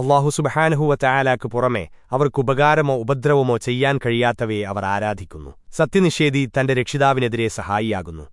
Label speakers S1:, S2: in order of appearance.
S1: അള്ളാഹു സുബഹാനഹുവ പുറമെ അവർക്കുപകാരമോ ഉപദ്രവമോ ചെയ്യാൻ കഴിയാത്തവയെ അവർ ആരാധിക്കുന്നു. സത്യനിഷേധി തന്റെ രക്ഷിതാവിനെതിരെ സഹായിയാകുന്നു.